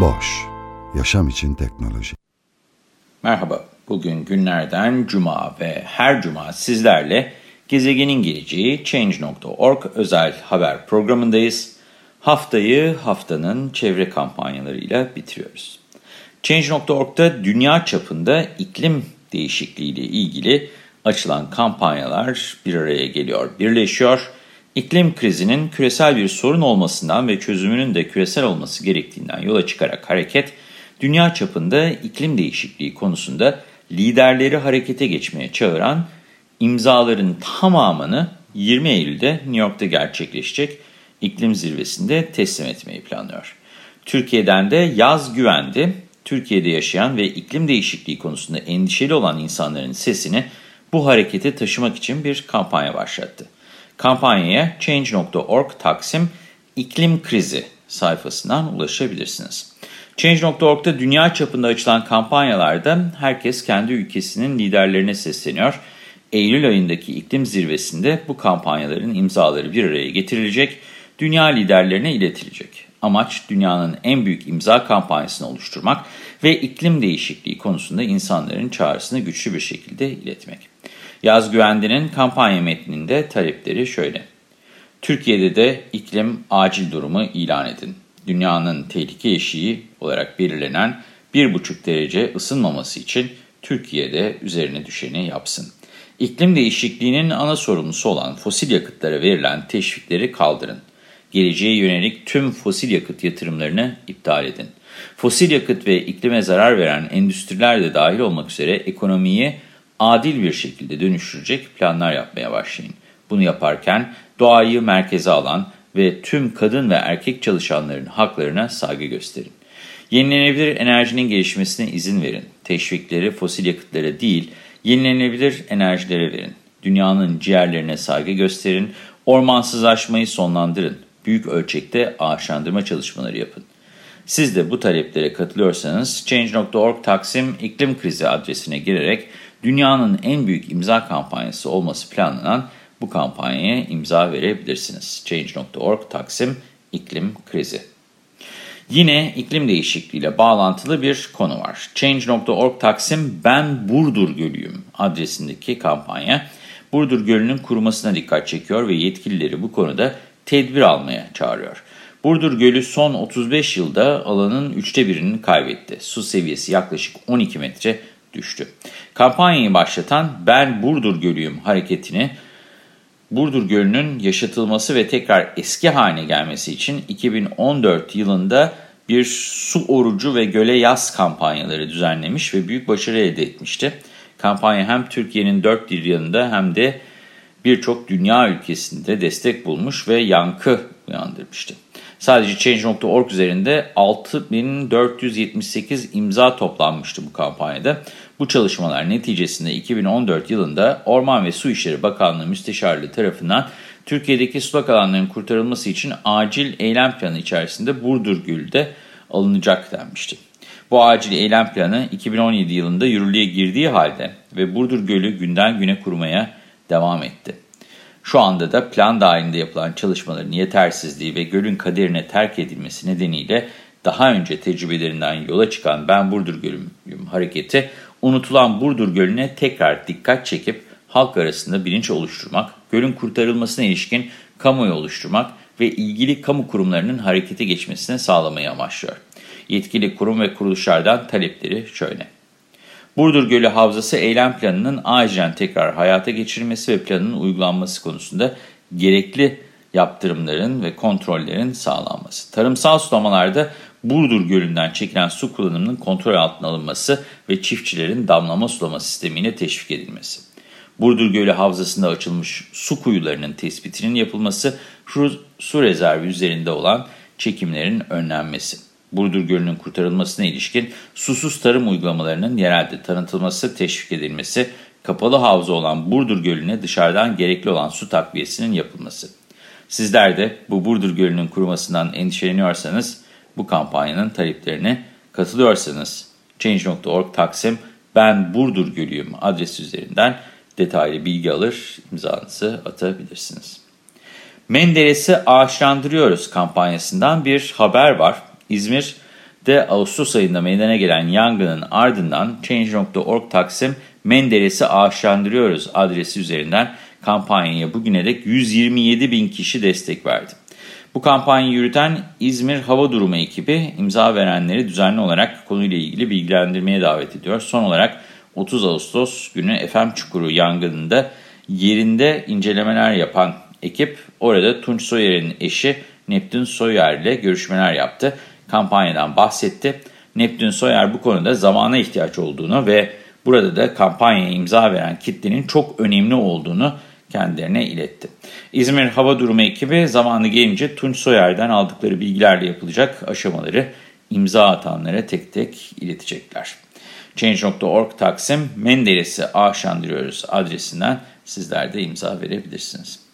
Boş, yaşam için teknoloji. Merhaba, bugün günlerden cuma ve her cuma sizlerle Gezegenin Geleceği Change.org özel haber programındayız. Haftayı haftanın çevre kampanyalarıyla bitiriyoruz. Change.org'da dünya çapında iklim değişikliği ile ilgili açılan kampanyalar bir araya geliyor, birleşiyor. İklim krizinin küresel bir sorun olmasından ve çözümünün de küresel olması gerektiğinden yola çıkarak hareket, dünya çapında iklim değişikliği konusunda liderleri harekete geçmeye çağıran imzaların tamamını 20 Eylül'de New York'ta gerçekleşecek iklim zirvesinde teslim etmeyi planlıyor. Türkiye'den de Yaz Güvendi, Türkiye'de yaşayan ve iklim değişikliği konusunda endişeli olan insanların sesini bu harekete taşımak için bir kampanya başlattı. Kampanyaya Change.org Taksim iklim krizi sayfasından ulaşabilirsiniz. Change.org'da dünya çapında açılan kampanyalarda herkes kendi ülkesinin liderlerine sesleniyor. Eylül ayındaki iklim zirvesinde bu kampanyaların imzaları bir araya getirilecek, dünya liderlerine iletilecek. Amaç dünyanın en büyük imza kampanyasını oluşturmak ve iklim değişikliği konusunda insanların çağrısını güçlü bir şekilde iletmek. Yaz Güvendi'nin kampanya metninde talepleri şöyle. Türkiye'de de iklim acil durumu ilan edin. Dünyanın tehlike eşiği olarak belirlenen 1,5 derece ısınmaması için Türkiye'de üzerine düşeni yapsın. İklim değişikliğinin ana sorumlusu olan fosil yakıtlara verilen teşvikleri kaldırın. Geleceğe yönelik tüm fosil yakıt yatırımlarını iptal edin. Fosil yakıt ve iklime zarar veren endüstriler de dahil olmak üzere ekonomiyi adil bir şekilde dönüştürecek planlar yapmaya başlayın. Bunu yaparken doğayı merkeze alan ve tüm kadın ve erkek çalışanların haklarına saygı gösterin. Yenilenebilir enerjinin gelişmesine izin verin. Teşvikleri fosil yakıtlara değil, yenilenebilir enerjilere verin. Dünyanın ciğerlerine saygı gösterin, ormansızlaşmayı sonlandırın. Büyük ölçekte ağaçlandırma çalışmaları yapın. Siz de bu taleplere katılıyorsanız Change.org Taksim İklim Krizi adresine girerek dünyanın en büyük imza kampanyası olması planlanan bu kampanyaya imza verebilirsiniz. Change.org Taksim İklim Krizi. Yine iklim değişikliğiyle bağlantılı bir konu var. Change.org Taksim Ben Burdur Gölüyüm adresindeki kampanya Burdur Gölü'nün kurumasına dikkat çekiyor ve yetkilileri bu konuda tedbir almaya çağırıyor. Burdur Gölü son 35 yılda alanın üçte birini kaybetti. Su seviyesi yaklaşık 12 metre düştü. Kampanyayı başlatan Ben Burdur Gölüyüm hareketini Burdur Gölü'nün yaşatılması ve tekrar eski haline gelmesi için 2014 yılında bir su orucu ve göle yaz kampanyaları düzenlemiş ve büyük başarı elde etmişti. Kampanya hem Türkiye'nin dört bir yanında hem de birçok dünya ülkesinde destek bulmuş ve yankı uyandırmıştı. Sadece Change.org üzerinde 6478 imza toplanmıştı bu kampanyada. Bu çalışmalar neticesinde 2014 yılında Orman ve Su İşleri Bakanlığı Müsteşarlığı tarafından Türkiye'deki sulak alanların kurtarılması için acil eylem planı içerisinde Burdur Gölü'de alınacak denmişti. Bu acil eylem planı 2017 yılında yürürlüğe girdiği halde ve Burdur Gölü günden güne kurumaya devam etti. Şu anda da plan dahilinde yapılan çalışmaların yetersizliği ve gölün kaderine terk edilmesi nedeniyle daha önce tecrübelerinden yola çıkan Ben Burdur Gölü'm hareketi unutulan Burdur Gölü'ne tekrar dikkat çekip halk arasında bilinç oluşturmak, gölün kurtarılmasına ilişkin kamuoyu oluşturmak ve ilgili kamu kurumlarının harekete geçmesine sağlamayı amaçlıyor. Yetkili kurum ve kuruluşlardan talepleri şöyle. Burdur Gölü Havzası eylem planının acilen tekrar hayata geçirilmesi ve planın uygulanması konusunda gerekli yaptırımların ve kontrollerin sağlanması. Tarımsal sulamalarda Burdur Gölü'nden çekilen su kullanımının kontrol altına alınması ve çiftçilerin damlama sulama sistemine teşvik edilmesi. Burdur Gölü Havzası'nda açılmış su kuyularının tespitinin yapılması, su rezervi üzerinde olan çekimlerin önlenmesi. Burdur Gölü'nün kurtarılmasına ilişkin susuz tarım uygulamalarının yerelde tanıtılması, teşvik edilmesi, kapalı havza olan Burdur Gölü'ne dışarıdan gerekli olan su takviyesinin yapılması. Sizler de bu Burdur Gölü'nün kurumasından endişeleniyorsanız, bu kampanyanın taleplerine katılıyorsanız Change.org Taksim Ben Burdur Gölüyüm adresi üzerinden detaylı bilgi alır, imzanızı atabilirsiniz. Menderes'i ağaçlandırıyoruz kampanyasından bir haber var. İzmir'de Ağustos ayında meydana gelen yangının ardından Change.org Taksim Menderes'i ağaçlandırıyoruz adresi üzerinden kampanyaya bugüne dek 127 bin kişi destek verdi. Bu kampanyayı yürüten İzmir Hava Durumu ekibi imza verenleri düzenli olarak konuyla ilgili bilgilendirmeye davet ediyor. Son olarak 30 Ağustos günü Efem Çukuru yangınında yerinde incelemeler yapan ekip orada Tunç Soyer'in eşi Neptün Soyer ile görüşmeler yaptı. Kampanyadan bahsetti. Neptün Soyer bu konuda zamana ihtiyaç olduğunu ve burada da kampanyaya imza veren kitlenin çok önemli olduğunu kendilerine iletti. İzmir Hava Durumu ekibi zamanı gelince Tunç Soyer'den aldıkları bilgilerle yapılacak aşamaları imza atanlara tek tek iletecekler. Change.org Taksim Menderes'i ağaçlandırıyoruz adresinden sizler de imza verebilirsiniz.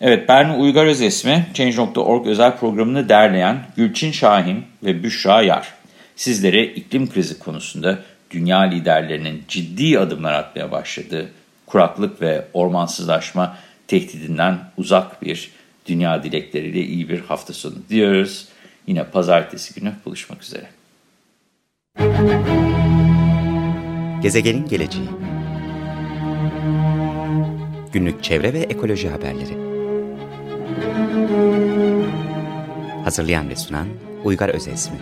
Evet ben Uygar Özesmi Change.org özel programını derleyen Gülçin Şahin ve Büşra Yar. Sizlere iklim krizi konusunda dünya liderlerinin ciddi adımlar atmaya başladığı kuraklık ve ormansızlaşma tehdidinden uzak bir dünya dilekleriyle iyi bir hafta sonu diyoruz. Yine pazartesi günü buluşmak üzere. Gezegenin geleceği Günlük çevre ve ekoloji haberleri Hazırlayan ve sunan Uygar Özesmi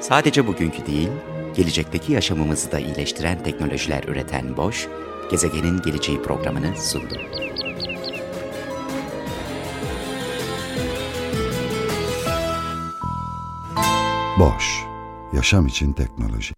Sadece bugünkü değil, gelecekteki yaşamımızı da iyileştiren teknolojiler üreten Boş, gezegenin geleceği programını sundu. Boş, yaşam için teknoloji.